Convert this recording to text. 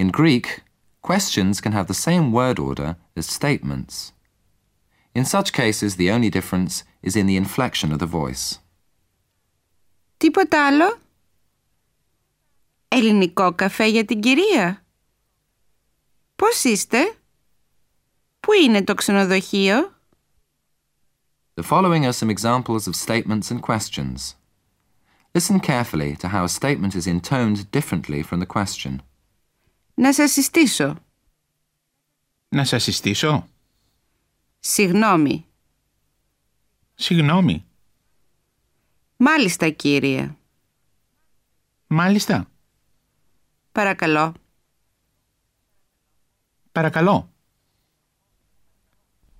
In Greek, questions can have the same word order as statements. In such cases, the only difference is in the inflection of the voice. Τίποτα άλλο? Ελληνικό καφέ για την κυρία. Πώς είστε? Πού είναι το ξενοδοχείο? The following are some examples of statements and questions. Listen carefully to how a statement is intoned differently from the question. Να σας συστήσω. Να σας συστήσω; Συγγνώμη. Συγγνώμη. Μάλιστα, κύριε. Μάλιστα. Παρακαλώ. Παρακαλώ.